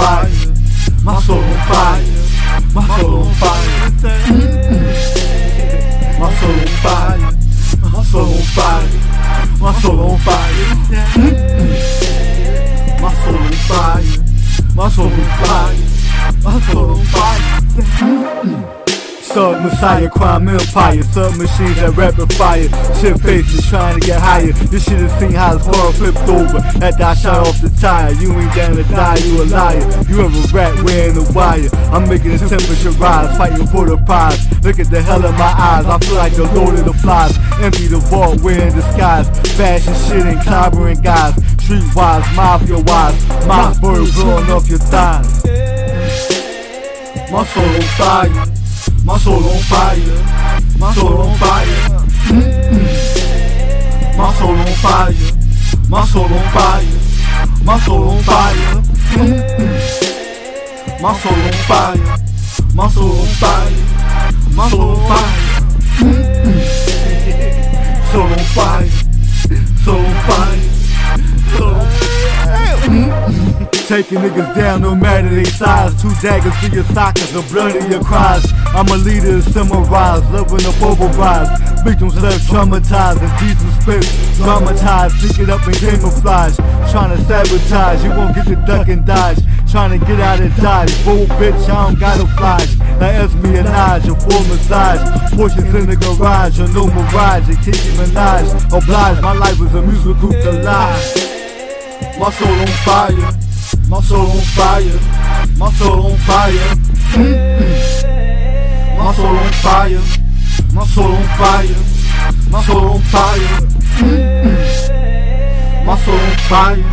fire, my soul on fire, my soul on fire. My soul on fire, my soul on fire, my soul on fire. My soul on fire, my soul on fire, my soul on fire. Sub Messiah, crime empire, sub machines that rapid fire. Shit faces trying to get higher. This shit is seen how the car flipped over. After I shot off the tire, you ain't down to die, you a liar. You ever rat wearing the wire? I'm making the temperature rise, fighting for the prize. Look at the hell in my eyes, I feel like the lord of the flies. Empty the vault, wearing disguise. Fashion shit and clobbering guys. Streetwise, mafia wise. My bird blowing off your thighs. My soul fire. My soul on fire. My soul on fire. Mm-mm. My soul on fire. My soul on fire. My soul on fire. Mm-mm. My soul on fire. My soul on fire. My soul on fire. Soul on fire. Taking niggas down no matter they size. Two daggers to your sockets, the blood of your cries. I'm a leader in summarize, loving the rise. Victims left traumatized and Jesus spit dramatized. Stick it up in camouflage. Trying to sabotage, you won't get the duck and dodge. Trying to get out and dodge. Bull bitch, I don't got no flash. Now espionage, a full massage. Portions in the garage, a no mirage. A Nicki Minaj, oblige. My life was a musical collage. My soul on fire. Monster on fire, um on fire. Monster on fire, monster on fire, monster on fire. Monster on fire,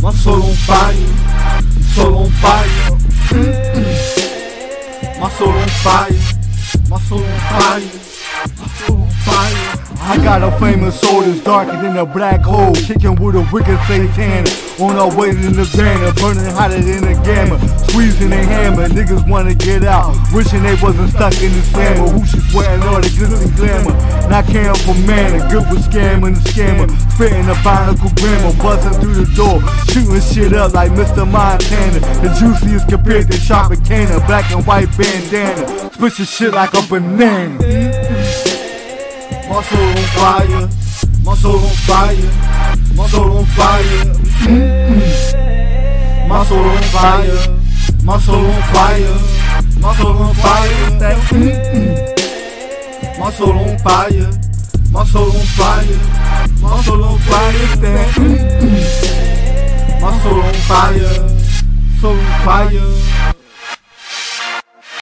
monster on fire, monster on fire. Monster on fire, monster on fire, monster on fire. I got a famous soul that's darker than a black hole. Kicking with a wicked satanic. On our way to the banner, burning hotter than a gamma. Squeezing a hammer, niggas wanna get out. Wishing they wasn't stuck in the slammer. Who she sweating all the glitz and glamour. Not caring for man, good with scamming the scammer. Spitting a barnacle grammar, buzzing through the door. Shooting shit up like Mr. Montana. The juiciest compared to Tropicana. Black and white bandana. Your shit like a banana. My soul on fire, my soul on fire, my soul on fire. My soul on fire, my soul on fire, my soul on fire. My soul on fire, my soul on fire, my soul on fire. My soul on fire, soul on fire.